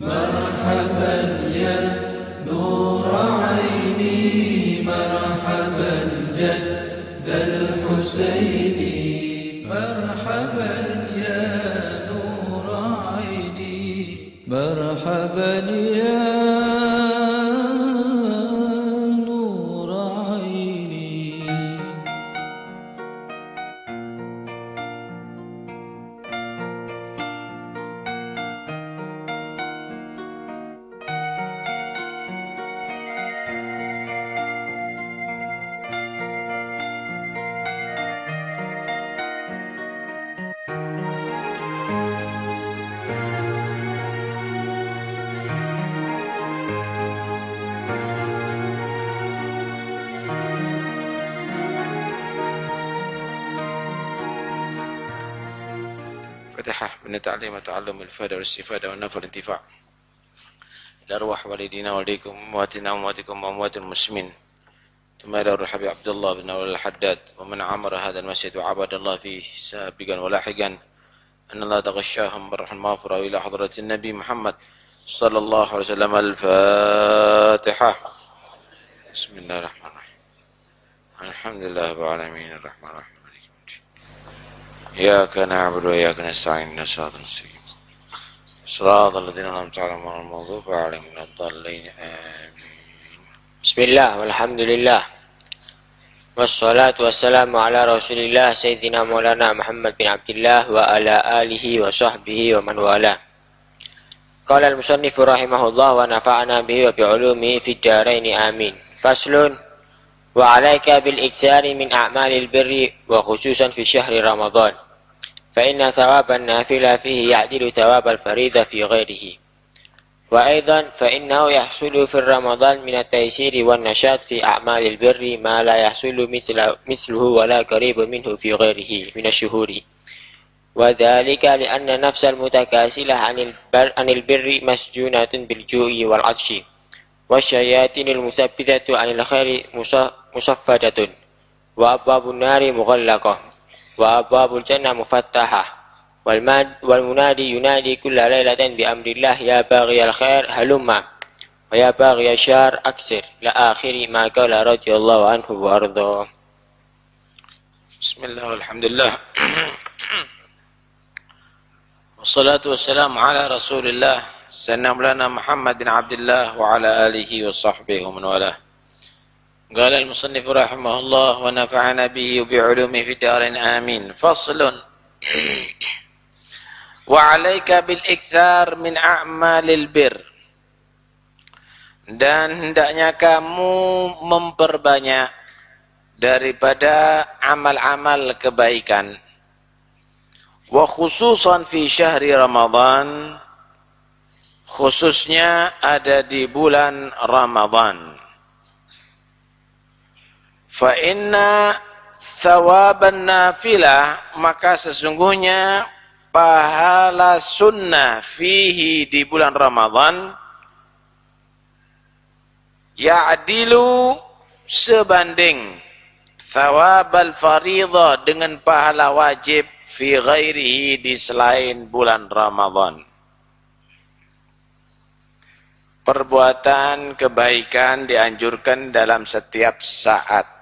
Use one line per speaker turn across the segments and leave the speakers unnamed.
مرحبا يا نور عيني مرحبا جد الحسين. مرحبا يا نور عيني مرحبا يا
وتعلم الفائدة والإستفادة والنفع والانتفاع. إلى أرواح والدينا والديكم أمواتنا وأمواتكم وأموات المسلمين. ثم إلى حبيب عبد الله بن أول الحداد ومن عمر هذا المسجد وعبد الله فيه سابقا ولاحقا أن الله تغشاهم بالروح المغفرة إلى حضرة النبي محمد صلى الله عليه وسلم. الفاتحة. بسم الله الرحمن الرحيم. الحمد لله رب العالمين الرحمن الرحيم إياك نعبد وإياك نستعين الصراط المستقيم صراط الذين أنعمت عليهم غير المغضوب عليهم ولا الضالين. آمين.
بسم الله والحمد لله والصلاة والسلام على رسول الله سيدنا مولانا محمد بن عبد الله وعلى آله وصحبه ومن والاه. قال المصنف رحمه الله ونفعنا به وبعلومه في الدارين آمين. فصل وعليك بالإكثار من أعمال البر وخصوصا في شهر رمضان. فإن ثواب النافلة فيه يعدل ثواب الفريضة في غيره. وأيضا فإنه يحصل في رمضان من التيسير والنشاط في أعمال البر ما لا يحصل مثل مثله ولا قريب منه في غيره من الشهور. وذلك لأن نفس المتكاسلة عن البر, عن البر مسجونة بالجوع والعطش. والشياطين المثبتة عن الخير مص- مصفدة. وأبواب النار مغلقة. وأبواب الجنة مفتحة والمنادي ينادي كل ليلة بأمر الله يا باغي الخير هلم. ويا باغي الشر أكثر. إلى آخر ما قال رضي الله عنه وأرضاه.
بسم الله والحمد لله. والصلاة والسلام على رسول الله سيدنا مولانا محمد بن عبد الله وعلى آله وصحبه ومن والاه. قال المصنف رحمه الله ونفعنا به وبعلومه في الدار آمين فصل وعليك بالإكثار من أعمال البر dan hendaknya kamu memperbanyak daripada amal-amal kebaikan wa khususan fi syahri Ramadan khususnya ada di bulan Ramadan fa inna thawaban nafilah maka sesungguhnya pahala sunnah fihi di bulan Ramadan ya'dilu sebanding thawab al-fariḍah dengan pahala wajib fi ghairihi di selain bulan Ramadan. Perbuatan kebaikan dianjurkan dalam setiap saat.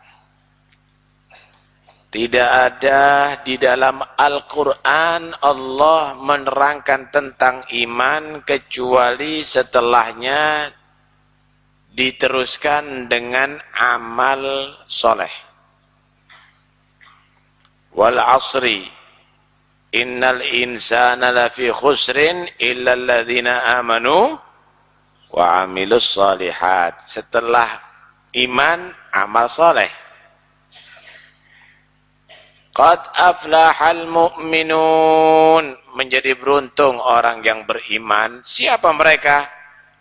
Tidak ada di dalam Al-Quran Allah menerangkan tentang iman kecuali setelahnya diteruskan dengan amal soleh. Wal asri innal insana lafi khusrin illa alladhina amanu wa amilus salihat. Setelah iman, amal soleh. Qad aflahal mu'minun. Menjadi beruntung orang yang beriman. Siapa mereka?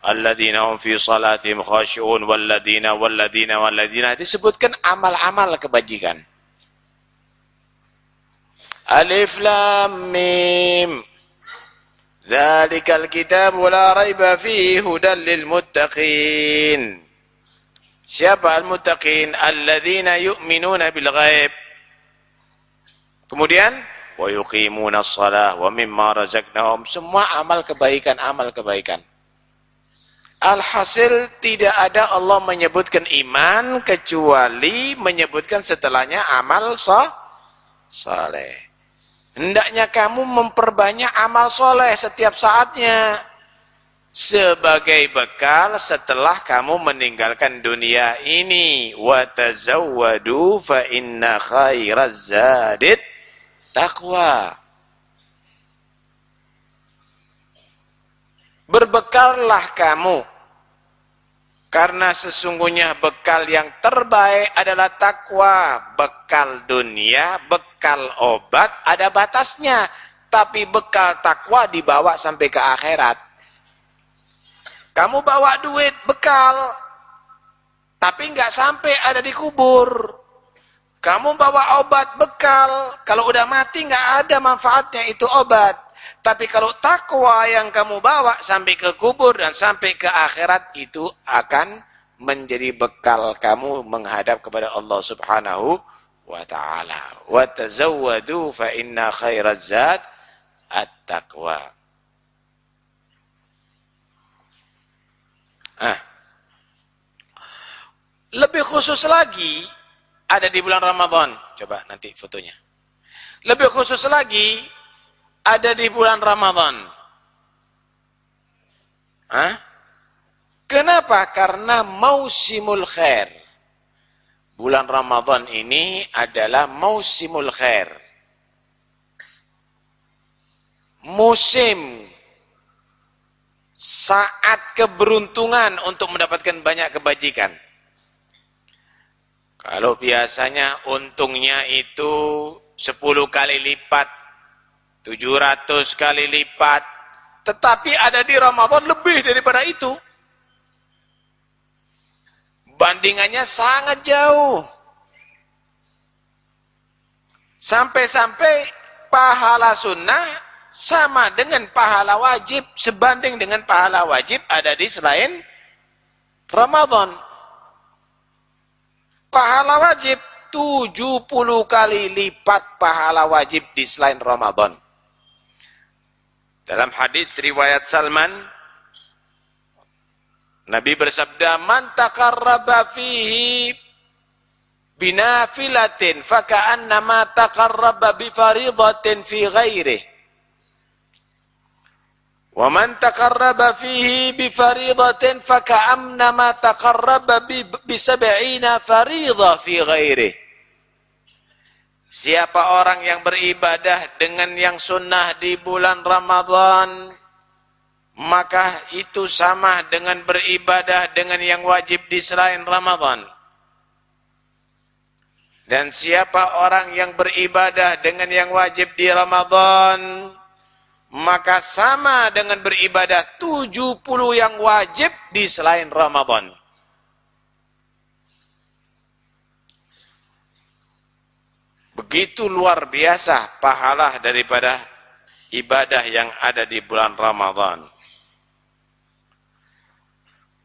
Alladzina hum fi salatihim khashi'un walladzina walladzina walladzina disebutkan amal-amal kebajikan. Alif lam mim. Dzalikal kitab la raiba fihi hudan lil muttaqin. Siapa al-muttaqin? Alladzina yu'minuna bil ghaib. Kemudian wa yuqimuna shalah wa mimma razaqnahum semua amal kebaikan amal kebaikan Alhasil tidak ada Allah menyebutkan iman kecuali menyebutkan setelahnya amal so soleh. Hendaknya kamu memperbanyak amal soleh setiap saatnya. Sebagai bekal setelah kamu meninggalkan dunia ini. Watazawwadu fa inna khairaz taqwa. Berbekallah kamu karena sesungguhnya bekal yang terbaik adalah takwa. Bekal dunia, bekal obat ada batasnya. Tapi bekal takwa dibawa sampai ke akhirat. Kamu bawa duit, bekal. Tapi nggak sampai ada di kubur. Kamu bawa obat, bekal. Kalau udah mati nggak ada manfaatnya itu obat. Tapi kalau takwa yang kamu bawa sampai ke kubur dan sampai ke akhirat itu akan menjadi bekal kamu menghadap kepada Allah Subhanahu wa taala. Wa tazawwadu fa inna khairaz zad at-taqwa. Ah. Lebih khusus lagi ada di bulan Ramadan. Coba nanti fotonya. Lebih khusus lagi ada di bulan Ramadan. Hah? Kenapa? Karena mausimul khair. Bulan Ramadan ini adalah mausimul khair. Musim saat keberuntungan untuk mendapatkan banyak kebajikan. Kalau biasanya untungnya itu 10 kali lipat 700 kali lipat. Tetapi ada di Ramadan lebih daripada itu. Bandingannya sangat jauh. Sampai-sampai pahala sunnah sama dengan pahala wajib. Sebanding dengan pahala wajib ada di selain Ramadan. Pahala wajib 70 kali lipat pahala wajib di selain Ramadan. Dalam hadis riwayat Salman Nabi bersabda man taqarraba fihi binafilatin faka'annama taqarraba bi faridatin fi ghairihi wa man taqarraba fihi bi faridatin faka'annama taqarraba bi ghairihi Siapa orang yang beribadah dengan yang sunnah di bulan Ramadhan, maka itu sama dengan beribadah dengan yang wajib di selain Ramadhan. Dan siapa orang yang beribadah dengan yang wajib di Ramadhan, maka sama dengan beribadah 70 yang wajib di selain Ramadhan. Begitu luar biasa pahala daripada ibadah yang ada di bulan Ramadhan.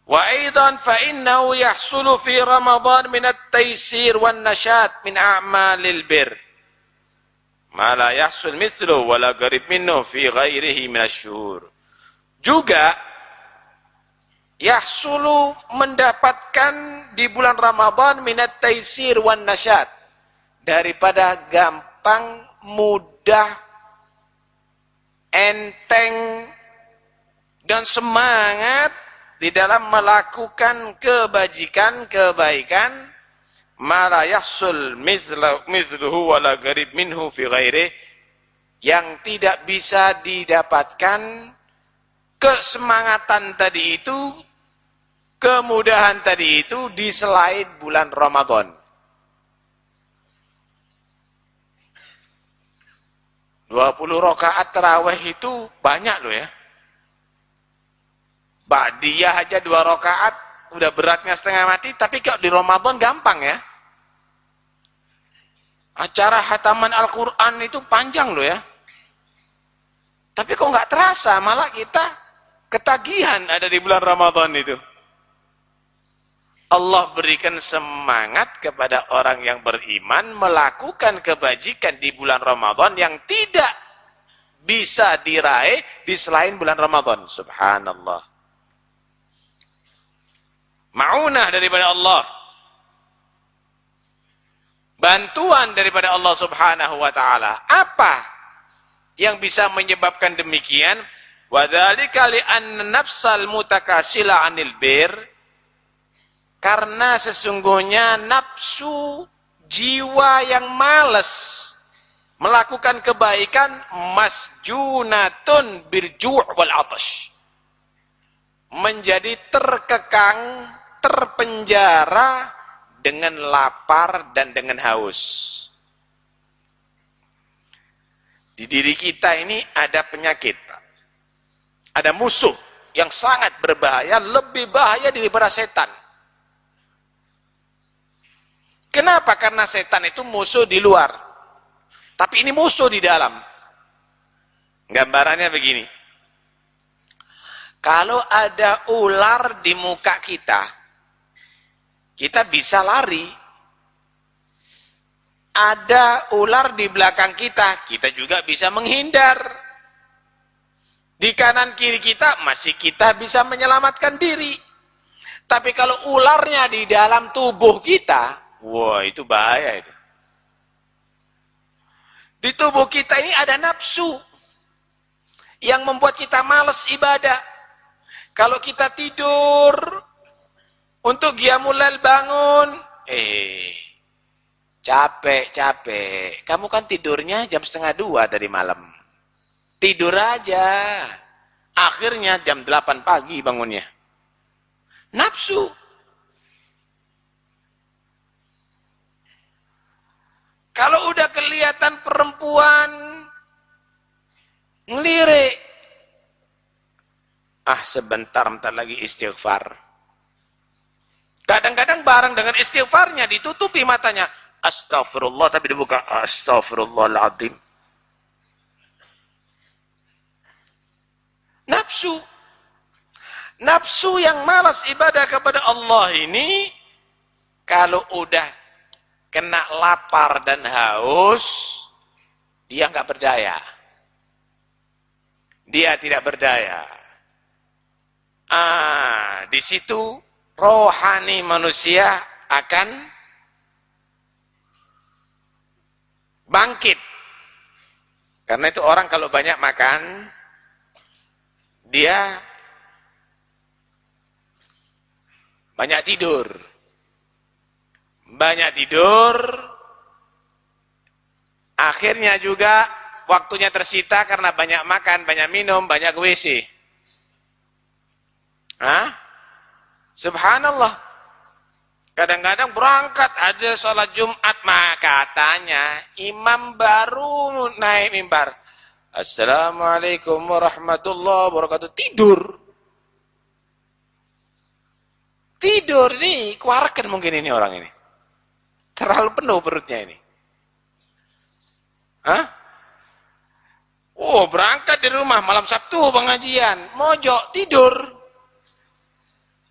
Wa aidan fa innahu yahsulu fi Ramadhan min at-taysir wan nashat min a'malil bir. Ma la yahsul mithlu wa la qarib minhu fi ghairihi min asy-syuhur. Juga yahsulu mendapatkan di bulan Ramadhan min at-taysir wan nashat daripada gampang, mudah, enteng, dan semangat di dalam melakukan kebajikan, kebaikan, mala yahsul mithluhu wala garib minhu fi ghairi yang tidak bisa didapatkan kesemangatan tadi itu, kemudahan tadi itu di selain bulan Ramadan. 20 rakaat terawih itu banyak loh ya. Ba'diyah aja dua rakaat udah beratnya setengah mati, tapi kalau di Ramadan gampang ya. Acara hataman Al-Quran itu panjang loh ya. Tapi kok nggak terasa, malah kita ketagihan ada di bulan Ramadan itu. Allah berikan semangat kepada orang yang beriman melakukan kebajikan di bulan Ramadan yang tidak bisa diraih di selain bulan Ramadan. Subhanallah. Ma'unah daripada Allah. Bantuan daripada Allah subhanahu wa ta'ala. Apa yang bisa menyebabkan demikian? Wadhalika li'anna nafsal mutakasila anil bir. Karena sesungguhnya nafsu jiwa yang males melakukan kebaikan masjunatun birju' wal atash menjadi terkekang terpenjara dengan lapar dan dengan haus di diri kita ini ada penyakit ada musuh yang sangat berbahaya lebih bahaya daripada setan kenapa? karena setan itu musuh di luar tapi ini musuh di dalam. Gambarannya begini. Kalau ada ular di muka kita, kita bisa lari. Ada ular di belakang kita, kita juga bisa menghindar. Di kanan kiri kita, masih kita bisa menyelamatkan diri. Tapi kalau ularnya di dalam tubuh kita, wah itu bahaya itu. Di tubuh kita ini ada nafsu yang membuat kita males ibadah. Kalau kita tidur untuk giamulal bangun, eh capek capek. Kamu kan tidurnya jam setengah dua tadi malam. Tidur aja. Akhirnya jam delapan pagi bangunnya. Nafsu. Kalau udah kelihatan perempuan ngelirik, ah sebentar, bentar lagi istighfar. Kadang-kadang bareng dengan istighfarnya ditutupi matanya. Astagfirullah tapi dibuka astagfirullahaladzim. Nafsu. Nafsu yang malas ibadah kepada Allah ini kalau udah kena lapar dan haus, dia nggak berdaya. Dia tidak berdaya. Ah, di situ rohani manusia akan bangkit. Karena itu orang kalau banyak makan, dia banyak tidur banyak tidur, akhirnya juga waktunya tersita karena banyak makan, banyak minum, banyak WC. Hah? Subhanallah. Kadang-kadang berangkat ada sholat Jumat, maka katanya imam baru naik mimbar. Assalamualaikum warahmatullahi wabarakatuh. Tidur. Tidur nih, kuarakan mungkin ini orang ini. Terlalu penuh perutnya ini. Hah? Oh, berangkat di rumah malam Sabtu pengajian, mojok tidur.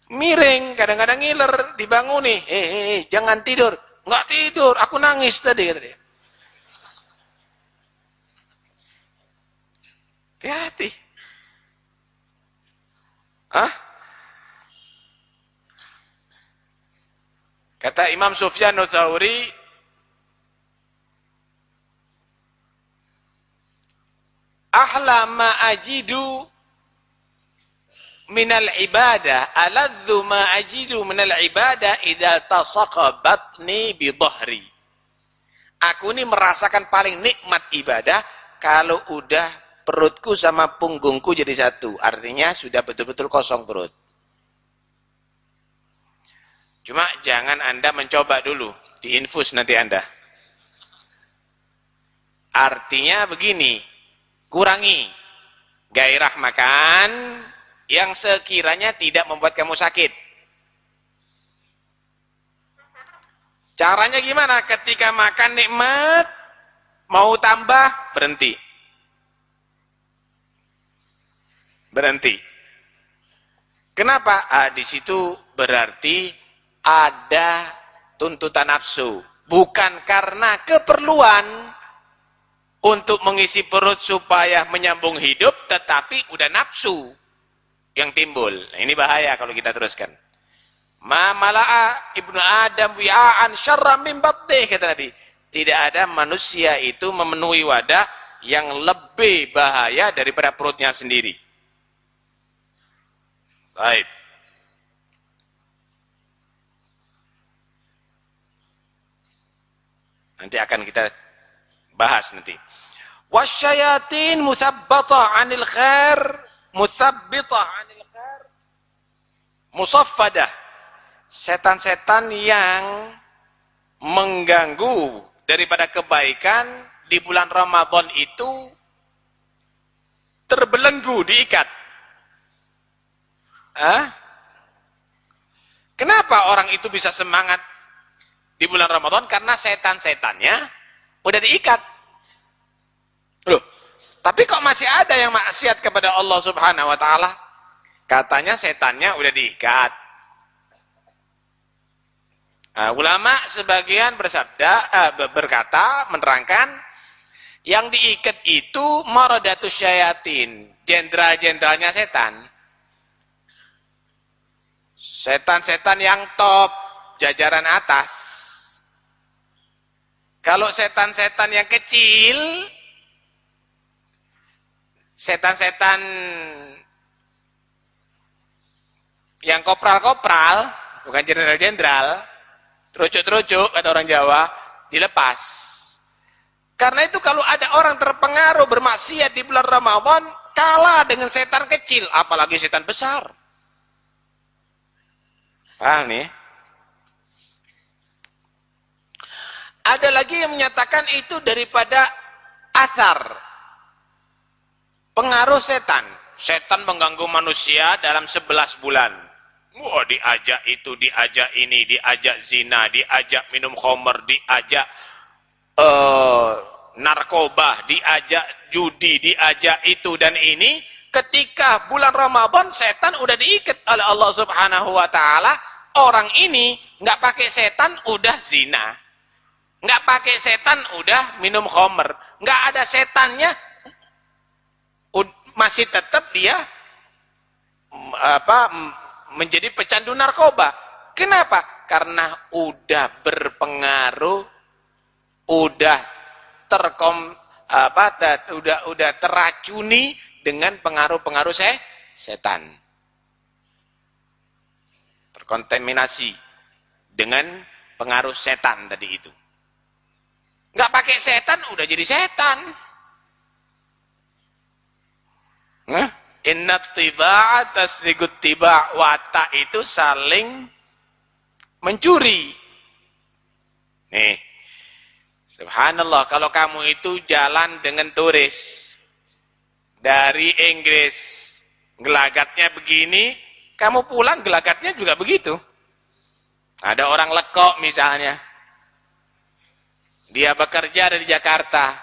Miring, kadang-kadang ngiler, dibangun nih. Eh, eh, eh, jangan tidur. Enggak tidur, aku nangis tadi kata dia. Hati-hati. Hah? Kata Imam Sufyan Tsauri Ahla ma ajidu minal ibadah aladzu ma ajidu minal ibadah idza tasaqa batni bi Aku ini merasakan paling nikmat ibadah kalau udah perutku sama punggungku jadi satu. Artinya sudah betul-betul kosong perut. Cuma jangan Anda mencoba dulu, diinfus nanti Anda. Artinya begini, kurangi gairah makan yang sekiranya tidak membuat kamu sakit. Caranya gimana? Ketika makan nikmat, mau tambah, berhenti. Berhenti. Kenapa? Ah, di situ berarti ada tuntutan nafsu. Bukan karena keperluan untuk mengisi perut supaya menyambung hidup, tetapi udah nafsu yang timbul. Nah, ini bahaya kalau kita teruskan. Ma mala'a ibnu Adam wi'aan syarra min kata Nabi. Tidak ada manusia itu memenuhi wadah yang lebih bahaya daripada perutnya sendiri. Baik. Nanti akan kita bahas nanti. Wasyayatin musabbatah anil khair, musabbitah anil khair, musaffadah. Setan-setan yang mengganggu daripada kebaikan di bulan Ramadan itu terbelenggu, diikat. Hah? Kenapa orang itu bisa semangat di bulan Ramadan? Karena setan-setannya udah diikat. Loh, tapi kok masih ada yang maksiat kepada Allah Subhanahu wa taala? Katanya setannya udah diikat. Nah, ulama sebagian bersabda eh, berkata menerangkan yang diikat itu maradatus syayatin, jenderal-jenderalnya setan. Setan-setan yang top, jajaran atas. Kalau setan-setan yang kecil, setan-setan yang kopral-kopral, bukan jenderal-jenderal, terucuk-terucuk kata orang Jawa, dilepas. Karena itu kalau ada orang terpengaruh bermaksiat di bulan Ramadan, kalah dengan setan kecil, apalagi setan besar. Paham nih? Ada lagi yang menyatakan itu daripada asar, Pengaruh setan. Setan mengganggu manusia dalam 11 bulan. Wah, diajak itu, diajak ini, diajak zina, diajak minum khomer, diajak uh, narkoba, diajak judi, diajak itu dan ini. Ketika bulan Ramadan, setan udah diikat oleh Allah Subhanahu wa taala. Orang ini nggak pakai setan udah zina. Nggak pakai setan udah minum khomer. Nggak ada setannya masih tetap dia apa menjadi pecandu narkoba. Kenapa? Karena udah berpengaruh, udah terkom apa udah udah teracuni dengan pengaruh-pengaruh se setan. Terkontaminasi dengan pengaruh setan tadi itu. Nggak pakai setan udah jadi setan. Nah, inna tiba'a tasdiqut tiba' wata itu saling mencuri. Nih. Subhanallah, kalau kamu itu jalan dengan turis dari Inggris, gelagatnya begini, kamu pulang gelagatnya juga begitu. Ada orang lekok misalnya. Dia bekerja dari Jakarta.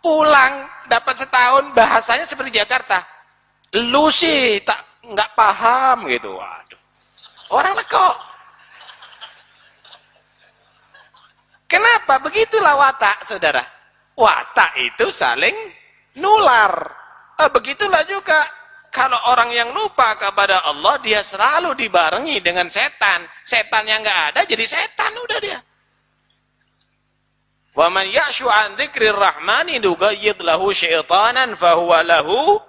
Pulang dapat setahun bahasanya seperti Jakarta lu sih tak nggak paham gitu. Waduh. Orang kok. Kenapa? Begitulah watak saudara. Watak itu saling nular. Eh, begitulah juga. Kalau orang yang lupa kepada Allah dia selalu dibarengi dengan setan. Setan yang nggak ada jadi setan udah dia. Wa man ya'shu an dzikrir rahmani nugayyid lahu syaitanan fahuwa lahu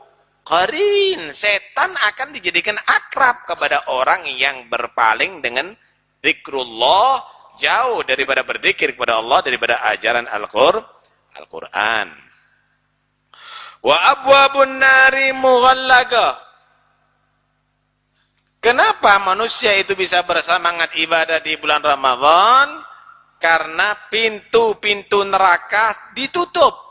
Qarin, setan akan dijadikan akrab kepada orang yang berpaling dengan zikrullah, jauh daripada berzikir kepada Allah, daripada ajaran Al-Quran. Wa abwabun nari mughallaga. Kenapa manusia itu bisa bersemangat ibadah di bulan Ramadan? Karena pintu-pintu neraka ditutup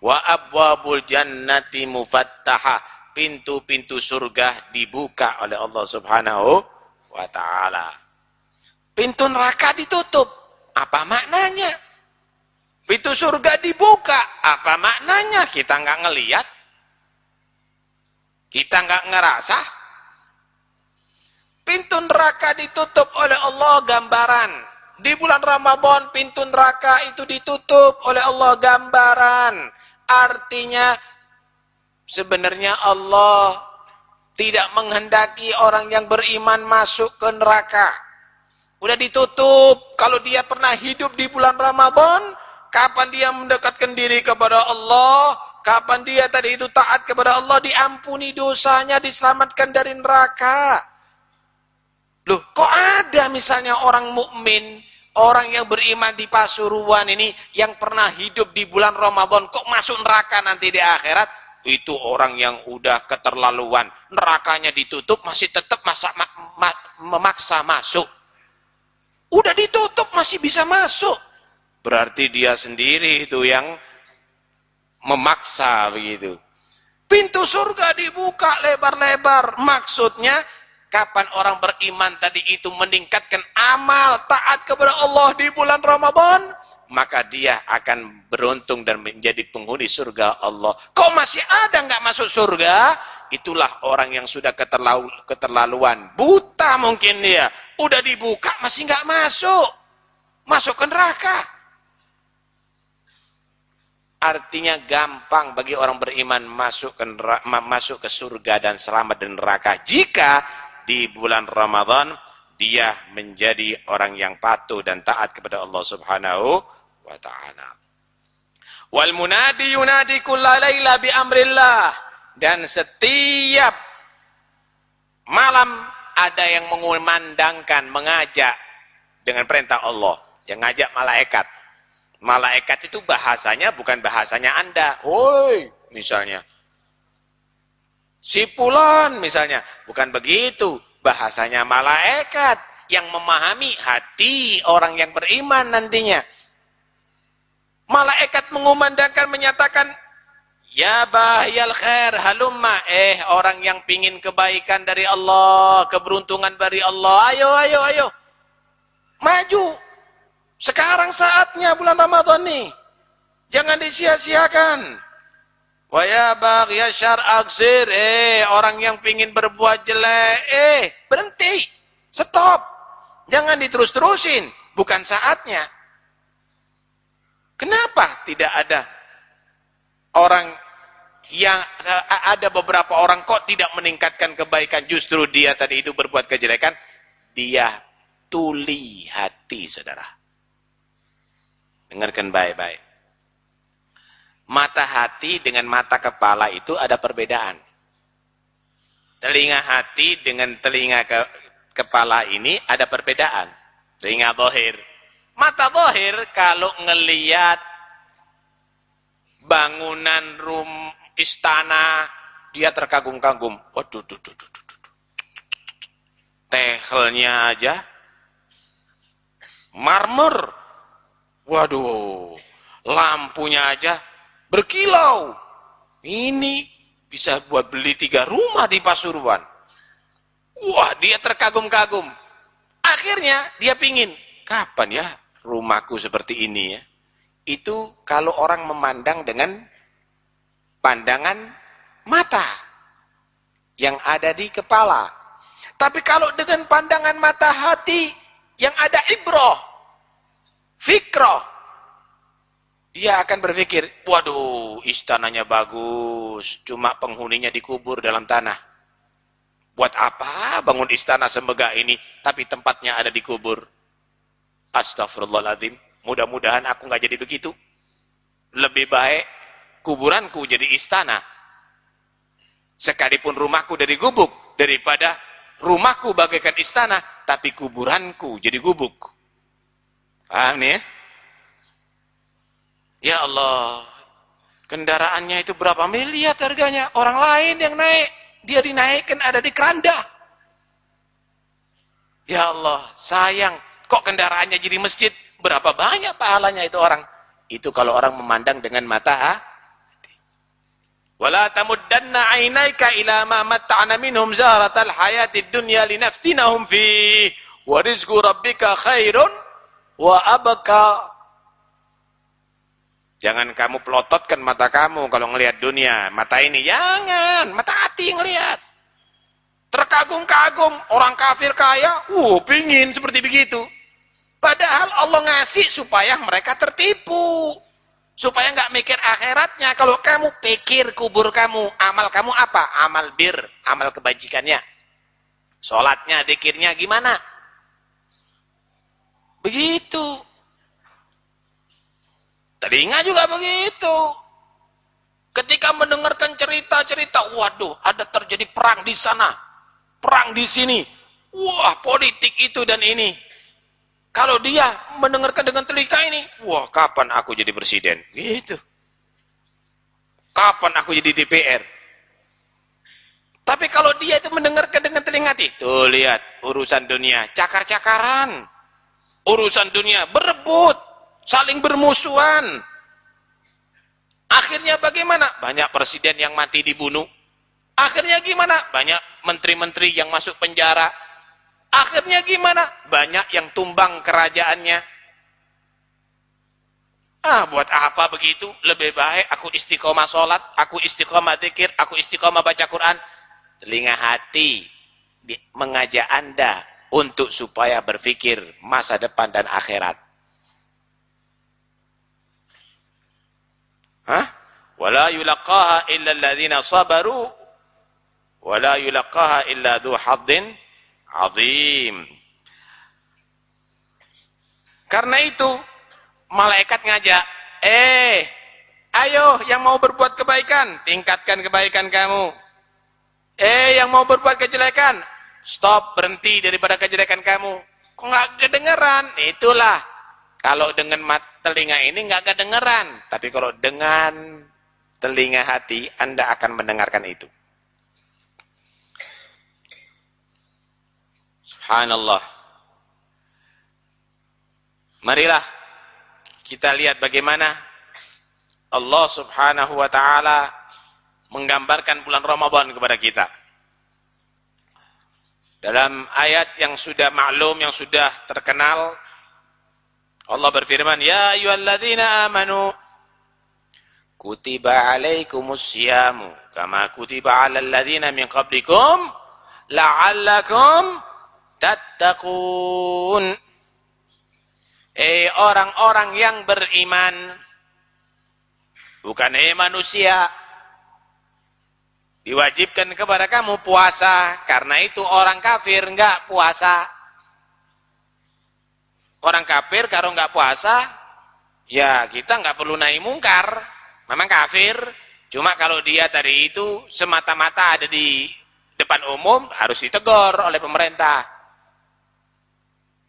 wa abwabul jannati mufattaha. Pintu-pintu surga dibuka oleh Allah Subhanahu wa taala. Pintu neraka ditutup. Apa maknanya? Pintu surga dibuka. Apa maknanya? Kita nggak ngelihat kita nggak ngerasa? Pintu neraka ditutup oleh Allah gambaran. Di bulan Ramadan pintu neraka itu ditutup oleh Allah gambaran Artinya sebenarnya Allah tidak menghendaki orang yang beriman masuk ke neraka. Udah ditutup. Kalau dia pernah hidup di bulan Ramadan, kapan dia mendekatkan diri kepada Allah, kapan dia tadi itu taat kepada Allah, diampuni dosanya, diselamatkan dari neraka. Loh, kok ada misalnya orang mukmin, orang yang beriman di Pasuruan ini yang pernah hidup di bulan Ramadan kok masuk neraka nanti di akhirat? Itu orang yang udah keterlaluan. Nerakanya ditutup masih tetap masa, ma, ma, memaksa masuk. Udah ditutup masih bisa masuk. Berarti dia sendiri itu yang memaksa begitu. Pintu surga dibuka lebar-lebar. Maksudnya kapan orang beriman tadi itu meningkatkan amal taat kepada Allah di bulan Ramadan, maka dia akan beruntung dan menjadi penghuni surga Allah. Kok masih ada nggak masuk surga? itulah orang yang sudah keterlalu, keterlaluan. Buta mungkin dia. Udah dibuka masih nggak masuk. Masuk ke neraka. Artinya gampang bagi orang beriman masuk ke neraka, masuk ke surga dan selamat dari neraka. Jika di bulan Ramadan dia menjadi orang yang patuh dan taat kepada Allah Subhanahu wa taala. Wal munadi yunadi kullalaila bi amrillah dan setiap malam ada yang mengumandangkan, mengajak dengan perintah Allah. Yang ngajak malaikat. Malaikat itu bahasanya bukan bahasanya Anda. Woi, misalnya. Sipulan misalnya. Bukan begitu. Bahasanya malaikat yang memahami hati orang yang beriman nantinya. Malaikat mengumandangkan, menyatakan, Ya bahyal khair halumma eh orang yang pingin kebaikan dari Allah, keberuntungan dari Allah. Ayo ayo ayo. Maju. Sekarang saatnya bulan Ramadan nih. Jangan disia-siakan. Wa ya bagya syar aksir. Eh orang yang pingin berbuat jelek, eh berhenti. Stop. Jangan diterus-terusin, bukan saatnya. Kenapa tidak ada orang yang ada beberapa orang kok tidak meningkatkan kebaikan justru dia tadi itu berbuat kejelekan dia tuli hati saudara dengarkan baik-baik mata hati dengan mata kepala itu ada perbedaan telinga hati dengan telinga ke, kepala ini ada perbedaan telinga dohir mata dohir kalau ngeliat bangunan rum istana dia terkagum-kagum. Waduh, duh, duh, duh, duh, duh. Tehelnya aja marmer. Waduh, lampunya aja berkilau. Ini bisa buat beli tiga rumah di Pasuruan. Wah, dia terkagum-kagum. Akhirnya dia pingin, kapan ya rumahku seperti ini ya? itu kalau orang memandang dengan pandangan mata yang ada di kepala. Tapi kalau dengan pandangan mata hati yang ada ibroh, fikroh, dia akan berpikir, waduh istananya bagus, cuma penghuninya dikubur dalam tanah. Buat apa bangun istana semegah ini, tapi tempatnya ada di kubur. Astagfirullahaladzim. Mudah-mudahan aku nggak jadi begitu. Lebih baik kuburanku jadi istana. Sekalipun rumahku dari gubuk, daripada rumahku bagaikan istana, tapi kuburanku jadi gubuk. Paham nih ya? Ya Allah, kendaraannya itu berapa miliar harganya? Orang lain yang naik, dia dinaikkan ada di keranda. Ya Allah, sayang, kok kendaraannya jadi masjid? Berapa banyak pahalanya itu orang? Itu kalau orang memandang dengan mata hati. Wala tamuddanna 'ainaika ila ma matta'na minhum zahratal hayatid dunya linaftinahum fi wa rizqu rabbika khairun wa abqa. Jangan kamu pelototkan mata kamu kalau ngelihat dunia. Mata ini jangan, mata hati ngelihat. Terkagum-kagum orang kafir kaya, uh pingin seperti begitu. Padahal Allah ngasih supaya mereka tertipu. Supaya nggak mikir akhiratnya. Kalau kamu pikir kubur kamu, amal kamu apa? Amal bir, amal kebajikannya. Sholatnya, dikirnya gimana? Begitu. Telinga juga begitu. Ketika mendengarkan cerita-cerita, waduh, ada terjadi perang di sana, perang di sini. Wah, politik itu dan ini. Kalau dia mendengarkan dengan telinga ini, wah, kapan aku jadi presiden? Gitu. Kapan aku jadi DPR? Tapi kalau dia itu mendengarkan dengan telinga itu, lihat urusan dunia, cakar-cakaran. Urusan dunia berebut, saling bermusuhan. Akhirnya bagaimana? Banyak presiden yang mati dibunuh. Akhirnya gimana? Banyak menteri-menteri yang masuk penjara. Akhirnya gimana? Banyak yang tumbang kerajaannya. Ah, buat apa begitu? Lebih baik aku istiqomah sholat, aku istiqomah zikir, aku istiqomah baca Quran. Telinga hati mengajak anda untuk supaya berpikir masa depan dan akhirat. Hah? Wala yulaqaha illa alladhina sabaru wala yulaqaha illa dhu haddin azim. Karena itu malaikat ngajak, "Eh, ayo yang mau berbuat kebaikan, tingkatkan kebaikan kamu. Eh, yang mau berbuat kejelekan, stop, berhenti daripada kejelekan kamu." Kok nggak kedengeran? Itulah kalau dengan mat, telinga ini nggak kedengeran, tapi kalau dengan telinga hati Anda akan mendengarkan itu. Subhanallah. Marilah kita lihat bagaimana Allah Subhanahu wa taala menggambarkan bulan Ramadan kepada kita. Dalam ayat yang sudah maklum, yang sudah terkenal Allah berfirman, "Ya ayyuhalladzina amanu kutiba alaikumus siyamu kama kutiba alal ladzina min qablikum la'allakum tattaqun." Eh orang-orang yang beriman bukan eh manusia diwajibkan kepada kamu puasa karena itu orang kafir enggak puasa Orang kafir kalau nggak puasa, ya kita nggak perlu naik mungkar. Memang kafir, cuma kalau dia tadi itu semata-mata ada di depan umum harus ditegur oleh pemerintah.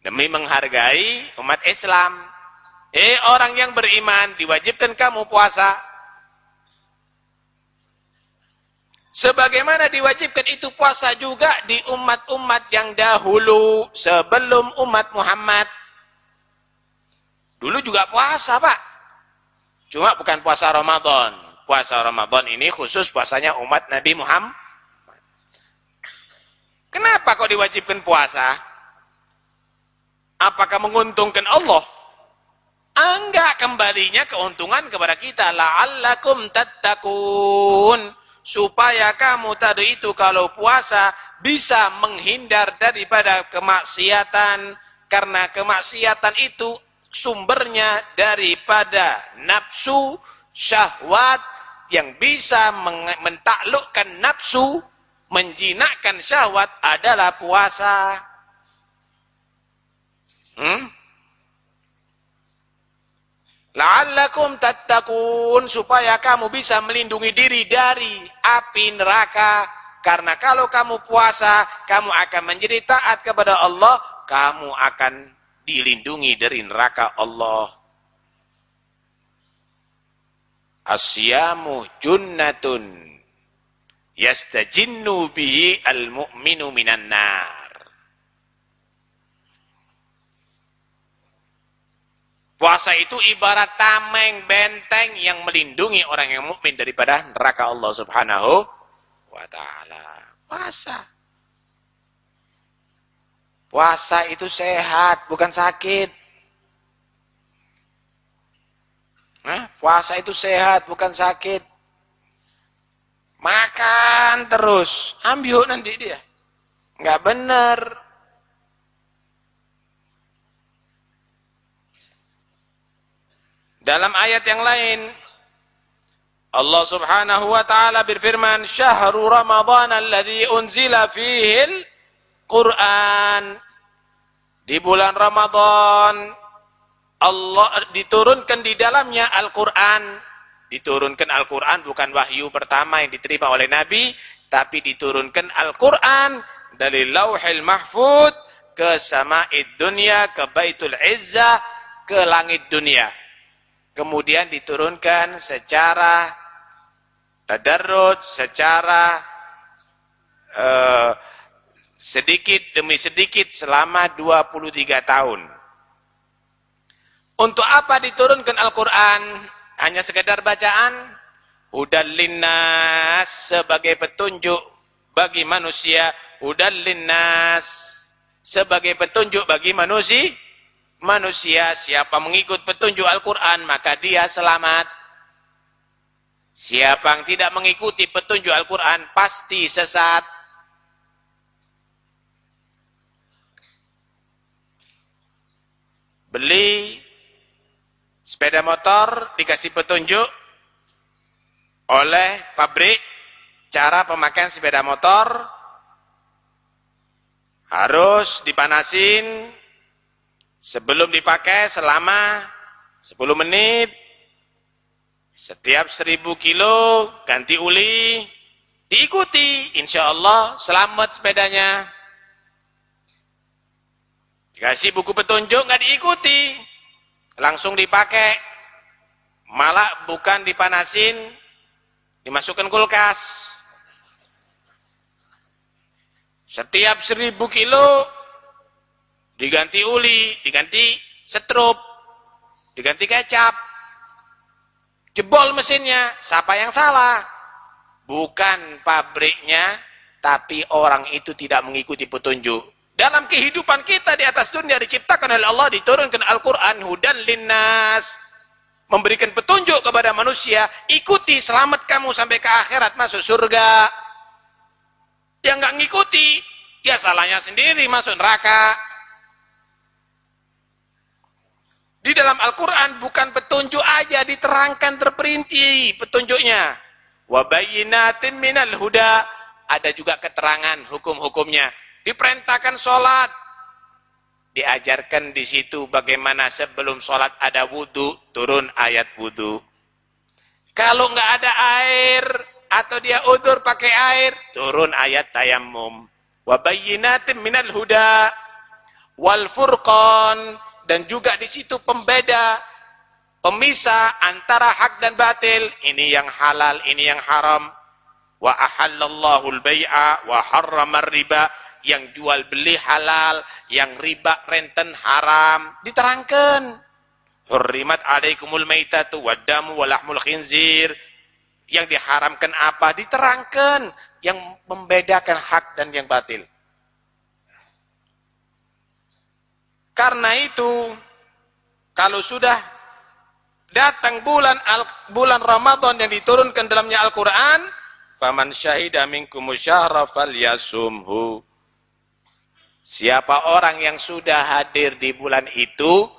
Demi menghargai umat Islam. Eh orang yang beriman diwajibkan kamu puasa. Sebagaimana diwajibkan itu puasa juga di umat-umat yang dahulu sebelum umat Muhammad. Dulu juga puasa, Pak. Cuma bukan puasa Ramadan. Puasa Ramadan ini khusus puasanya umat Nabi Muhammad. Kenapa kok diwajibkan puasa? Apakah menguntungkan Allah? Enggak kembalinya keuntungan kepada kita. La'allakum tattakun. Supaya kamu tadi itu kalau puasa bisa menghindar daripada kemaksiatan. Karena kemaksiatan itu sumbernya daripada nafsu syahwat yang bisa mentaklukkan nafsu, menjinakkan syahwat adalah puasa. Hmm? La'allakum tattaqun supaya kamu bisa melindungi diri dari api neraka karena kalau kamu puasa kamu akan menjadi taat kepada Allah kamu akan dilindungi dari neraka Allah. Asyamu junnatun yastajinnu bihi al-mu'minu minan nar. Puasa itu ibarat tameng benteng yang melindungi orang yang mukmin daripada neraka Allah Subhanahu wa taala. Puasa. Puasa itu sehat, bukan sakit. Nah, puasa itu sehat, bukan sakit. Makan terus, ambil nanti dia. Enggak benar. Dalam ayat yang lain, Allah Subhanahu wa taala berfirman, "Syahrul Ramadan alladzi unzila fihi Quran Di bulan Ramadan Allah diturunkan di dalamnya Al-Qur'an. Diturunkan Al-Qur'an bukan wahyu pertama yang diterima oleh Nabi, tapi diturunkan Al-Qur'an dari Lauhil Mahfud ke Sama'id Dunia, ke Baitul Izzah, ke langit dunia. Kemudian diturunkan secara tadarrud, secara uh, sedikit demi sedikit selama 23 tahun. Untuk apa diturunkan Al-Quran? Hanya sekedar bacaan? Hudan linnas sebagai petunjuk bagi manusia. Hudan linnas sebagai petunjuk bagi manusia manusia siapa mengikut petunjuk Al-Quran maka dia selamat. Siapa yang tidak mengikuti petunjuk Al-Quran pasti sesat. Beli sepeda motor dikasih petunjuk oleh pabrik cara pemakaian sepeda motor. Harus dipanasin Sebelum dipakai selama 10 menit, setiap 1000 kilo ganti uli, diikuti, insya Allah selamat sepedanya. Dikasih buku petunjuk nggak diikuti, langsung dipakai, malah bukan dipanasin, dimasukkan kulkas. Setiap 1000 kilo diganti uli, diganti setrup, diganti kecap. Jebol mesinnya, siapa yang salah? Bukan pabriknya, tapi orang itu tidak mengikuti petunjuk. Dalam kehidupan kita di atas dunia diciptakan oleh Allah, diturunkan Al-Quran, hudan linnas. Memberikan petunjuk kepada manusia, ikuti, selamat kamu sampai ke akhirat, masuk surga. Yang nggak ngikuti, ya salahnya sendiri, masuk neraka. Di dalam Al-Quran bukan petunjuk aja diterangkan terperinci petunjuknya. Wabayinatin minal huda. Ada juga keterangan hukum-hukumnya. Diperintahkan sholat. Diajarkan di situ bagaimana sebelum sholat ada wudhu, turun ayat wudhu. Kalau nggak ada air, atau dia udur pakai air, turun ayat tayamum. Wabayinatin minal huda. Wal furqan dan juga di situ pembeda pemisah antara hak dan batil ini yang halal ini yang haram wa ahallallahu al-bai'a wa harrama riba yang jual beli halal yang riba renten haram diterangkan. Hurrimat alaikumul maitatu waddamu walahmul khinzir. Yang diharamkan apa? Diterangkan. Yang membedakan hak dan yang batil. Karena itu, kalau sudah datang bulan al, bulan Ramadan yang diturunkan dalamnya Al-Quran, faman syahida minkum syahra falyasumhu. Siapa orang yang sudah hadir di bulan itu,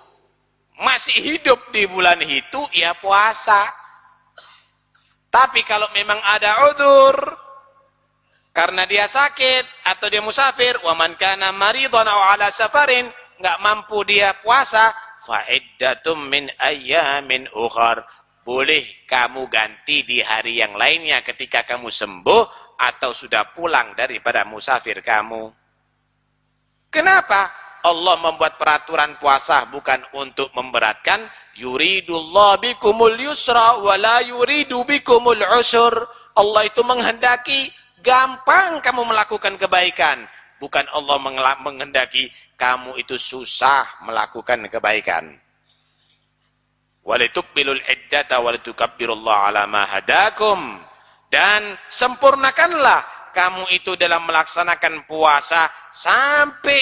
masih hidup di bulan itu, ya puasa. Tapi kalau memang ada udur, karena dia sakit atau dia musafir, waman kana maridhan aw ala safarin, nggak mampu dia puasa, fa'iddatum min ayyamin ukhar. Boleh kamu ganti di hari yang lainnya ketika kamu sembuh atau sudah pulang daripada musafir kamu. Kenapa? Allah membuat peraturan puasa bukan untuk memberatkan. Yuridullah bikumul yusra wa la yuridu bikumul usur. Allah itu menghendaki gampang kamu melakukan kebaikan Bukan Allah menghendaki kamu itu susah melakukan kebaikan. Walitukbilul iddata walitukabbirullah ala ma hadakum. Dan sempurnakanlah kamu itu dalam melaksanakan puasa sampai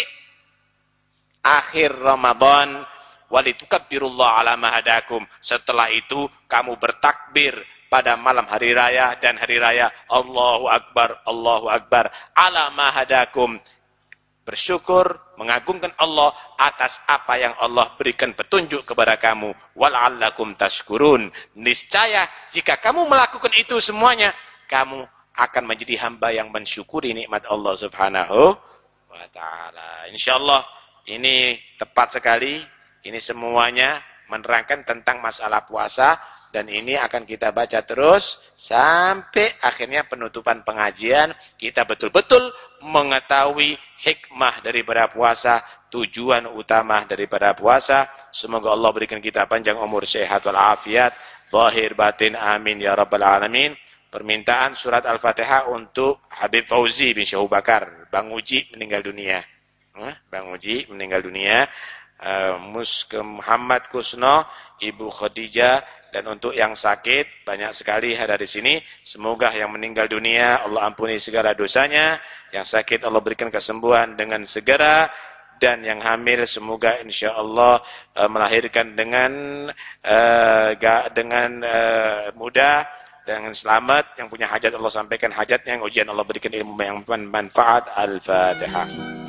akhir Ramadan walitukabbirullah ala ma hadakum. Setelah itu kamu bertakbir pada malam hari raya dan hari raya Allahu Akbar, Allahu Akbar ala mahadakum bersyukur, mengagungkan Allah atas apa yang Allah berikan petunjuk kepada kamu. Wal'allakum tashkurun. Niscaya jika kamu melakukan itu semuanya, kamu akan menjadi hamba yang mensyukuri nikmat Allah subhanahu wa ta'ala. InsyaAllah ini tepat sekali. Ini semuanya menerangkan tentang masalah puasa dan ini akan kita baca terus sampai akhirnya penutupan pengajian kita betul-betul mengetahui hikmah daripada puasa, tujuan utama daripada puasa. Semoga Allah berikan kita panjang umur, sehat walafiat, zahir batin amin ya rabbal alamin. Permintaan surat Al-Fatihah untuk Habib Fauzi bin Syahub Bakar, Bang Uji meninggal dunia. Bang Uji meninggal dunia. Uh, Muhammad Kusno, Ibu Khadijah, dan untuk yang sakit, banyak sekali ada di sini. Semoga yang meninggal dunia, Allah ampuni segala dosanya. Yang sakit, Allah berikan kesembuhan dengan segera. Dan yang hamil, semoga insya Allah uh, melahirkan dengan uh, dengan mudah dengan selamat yang punya hajat Allah sampaikan hajatnya yang ujian Allah berikan ilmu yang manfaat al-fatihah